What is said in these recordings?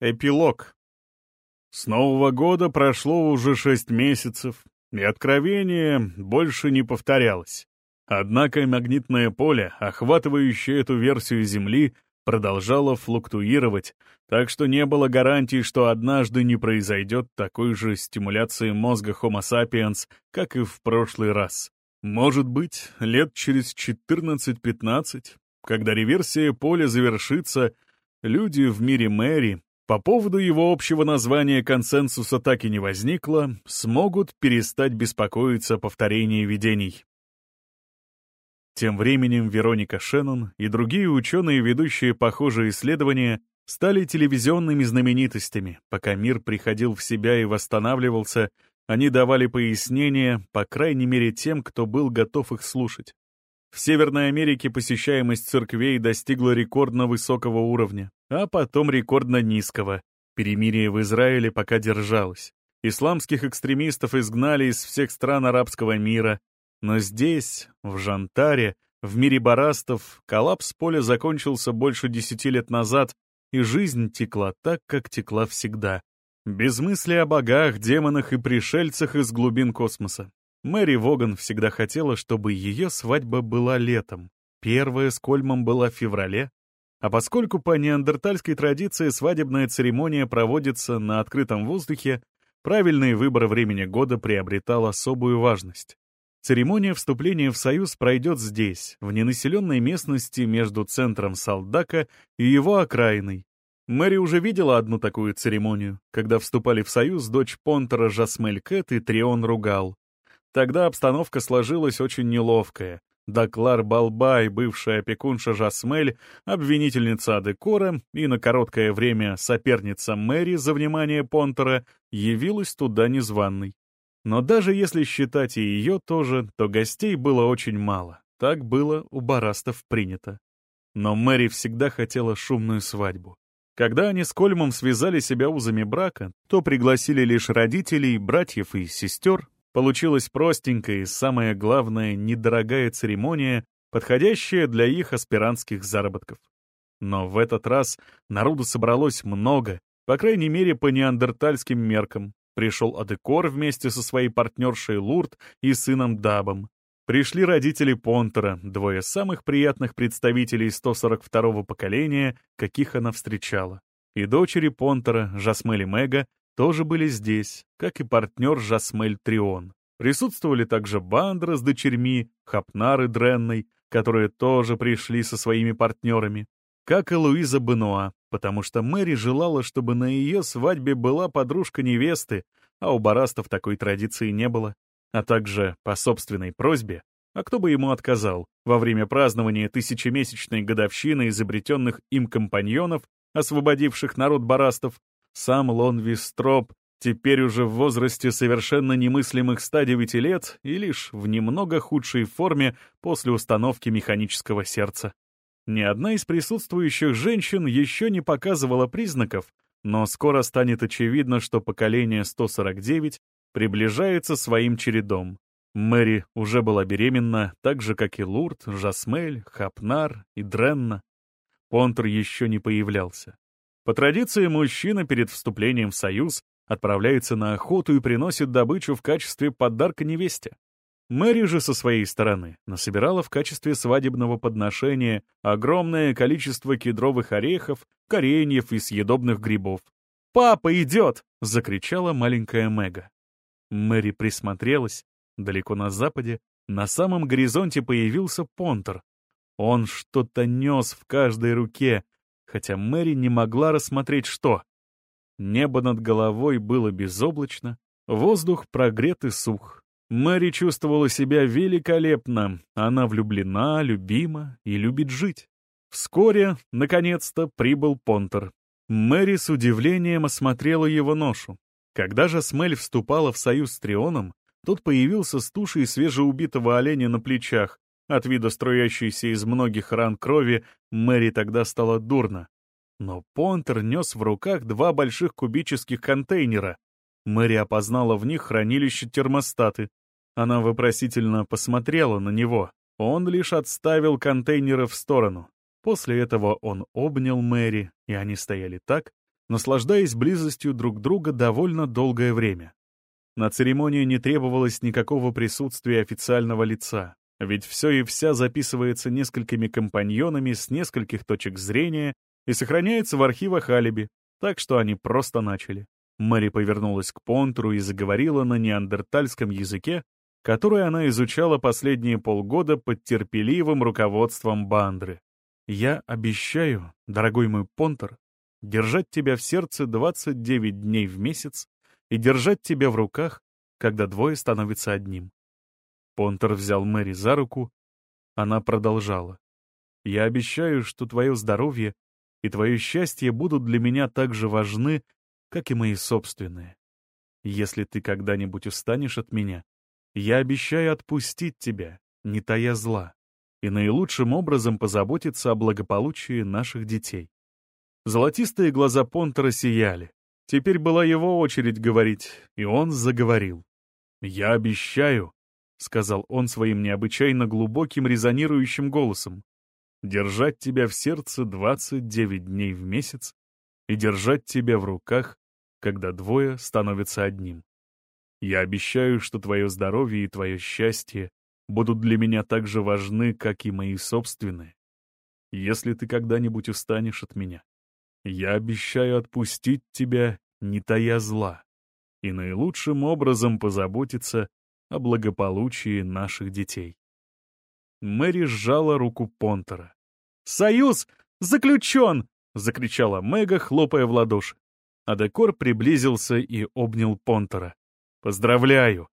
Эпилог. С Нового года прошло уже шесть месяцев, и откровение больше не повторялось. Однако магнитное поле, охватывающее эту версию Земли, продолжало флуктуировать, так что не было гарантии, что однажды не произойдет такой же стимуляции мозга Homo sapiens, как и в прошлый раз. Может быть, лет через 14-15, когда реверсия поля завершится, люди в мире Мэри по поводу его общего названия консенсуса так и не возникло, смогут перестать беспокоиться о видений. Тем временем Вероника Шеннон и другие ученые, ведущие похожие исследования, стали телевизионными знаменитостями. Пока мир приходил в себя и восстанавливался, они давали пояснения, по крайней мере тем, кто был готов их слушать. В Северной Америке посещаемость церквей достигла рекордно высокого уровня, а потом рекордно низкого. Перемирие в Израиле пока держалось. Исламских экстремистов изгнали из всех стран арабского мира. Но здесь, в Жантаре, в мире барастов, коллапс поля закончился больше десяти лет назад, и жизнь текла так, как текла всегда. Без мысли о богах, демонах и пришельцах из глубин космоса. Мэри Воган всегда хотела, чтобы ее свадьба была летом. Первая с Кольмом была в феврале. А поскольку по неандертальской традиции свадебная церемония проводится на открытом воздухе, правильный выбор времени года приобретал особую важность. Церемония вступления в Союз пройдет здесь, в ненаселенной местности между центром Салдака и его окраиной. Мэри уже видела одну такую церемонию, когда вступали в Союз дочь Понтера Жасмель Кэт и Трион Ругал. Тогда обстановка сложилась очень неловкая. Даклар Балбай, бывшая опекунша Жасмель, обвинительница Адекора и на короткое время соперница Мэри за внимание Понтера, явилась туда незваной. Но даже если считать и ее тоже, то гостей было очень мало. Так было у барастов принято. Но Мэри всегда хотела шумную свадьбу. Когда они с Кольмом связали себя узами брака, то пригласили лишь родителей, братьев и сестер, Получилась простенькая и, самое главное, недорогая церемония, подходящая для их аспирантских заработков. Но в этот раз народу собралось много, по крайней мере, по неандертальским меркам. Пришел Адекор вместе со своей партнершей Лурд и сыном Дабом. Пришли родители Понтера, двое самых приятных представителей 142-го поколения, каких она встречала. И дочери Понтера, Жасмели Мега, тоже были здесь, как и партнер Жасмель Трион. Присутствовали также Бандра с дочерьми, Хапнар и Дренной, которые тоже пришли со своими партнерами, как и Луиза Бенуа, потому что Мэри желала, чтобы на ее свадьбе была подружка невесты, а у барастов такой традиции не было, а также по собственной просьбе, а кто бы ему отказал, во время празднования тысячемесячной годовщины изобретенных им компаньонов, освободивших народ барастов, сам Лон Вистроп, теперь уже в возрасте совершенно немыслимых 109 лет и лишь в немного худшей форме после установки механического сердца. Ни одна из присутствующих женщин еще не показывала признаков, но скоро станет очевидно, что поколение 149 приближается своим чередом. Мэри уже была беременна, так же, как и Лурд, Жасмель, Хапнар и Дренна. Понтер еще не появлялся. По традиции, мужчина перед вступлением в союз отправляется на охоту и приносит добычу в качестве подарка невесте. Мэри же со своей стороны насобирала в качестве свадебного подношения огромное количество кедровых орехов, кореньев и съедобных грибов. «Папа идет!» — закричала маленькая Мэга. Мэри присмотрелась. Далеко на западе, на самом горизонте появился Понтер. Он что-то нес в каждой руке, хотя Мэри не могла рассмотреть что. Небо над головой было безоблачно, воздух прогрет и сух. Мэри чувствовала себя великолепно, она влюблена, любима и любит жить. Вскоре, наконец-то, прибыл Понтер. Мэри с удивлением осмотрела его ношу. Когда же Смель вступала в союз с Трионом, тот появился с тушей свежеубитого оленя на плечах, от вида струящейся из многих ран крови Мэри тогда стало дурно. Но Понтер нес в руках два больших кубических контейнера. Мэри опознала в них хранилище термостаты. Она вопросительно посмотрела на него. Он лишь отставил контейнеры в сторону. После этого он обнял Мэри, и они стояли так, наслаждаясь близостью друг друга довольно долгое время. На церемонию не требовалось никакого присутствия официального лица, ведь все и вся записывается несколькими компаньонами с нескольких точек зрения и сохраняется в архивах алиби, так что они просто начали. Мэри повернулась к Понтру и заговорила на неандертальском языке, который она изучала последние полгода под терпеливым руководством Бандры. «Я обещаю, дорогой мой Понтер, держать тебя в сердце 29 дней в месяц и держать тебя в руках, когда двое становятся одним. Понтер взял Мэри за руку. Она продолжала. «Я обещаю, что твое здоровье и твое счастье будут для меня так же важны, как и мои собственные. Если ты когда-нибудь устанешь от меня, я обещаю отпустить тебя, не тая зла, и наилучшим образом позаботиться о благополучии наших детей». Золотистые глаза Понтера сияли. Теперь была его очередь говорить, и он заговорил. «Я обещаю, — сказал он своим необычайно глубоким резонирующим голосом, «держать тебя в сердце 29 дней в месяц и держать тебя в руках, когда двое становятся одним. Я обещаю, что твое здоровье и твое счастье будут для меня так же важны, как и мои собственные. Если ты когда-нибудь устанешь от меня, я обещаю отпустить тебя, не тая зла, и наилучшим образом позаботиться о благополучии наших детей. Мэри сжала руку Понтера. «Союз заключен!» — закричала Мэга, хлопая в ладоши. Адекор приблизился и обнял Понтера. «Поздравляю!»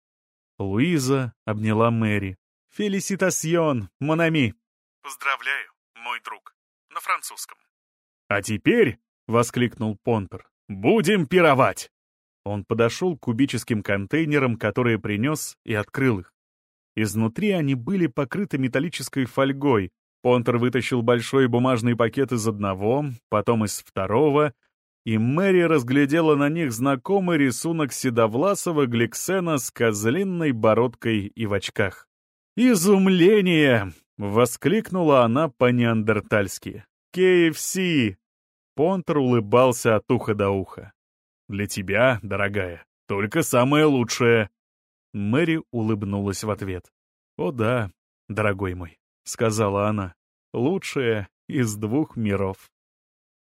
Луиза обняла Мэри. «Фелиситасьон, Монами!» «Поздравляю, мой друг!» На французском. «А теперь!» — воскликнул Понтер. «Будем пировать!» Он подошел к кубическим контейнерам, которые принес, и открыл их. Изнутри они были покрыты металлической фольгой. Понтер вытащил большой бумажный пакет из одного, потом из второго, и Мэри разглядела на них знакомый рисунок седовласого гликсена с козлиной бородкой и в очках. «Изумление!» — воскликнула она по-неандертальски. «КФС!» Понтер улыбался от уха до уха. Для тебя, дорогая, только самое лучшее». Мэри улыбнулась в ответ. «О да, дорогой мой», — сказала она, — «лучшее из двух миров».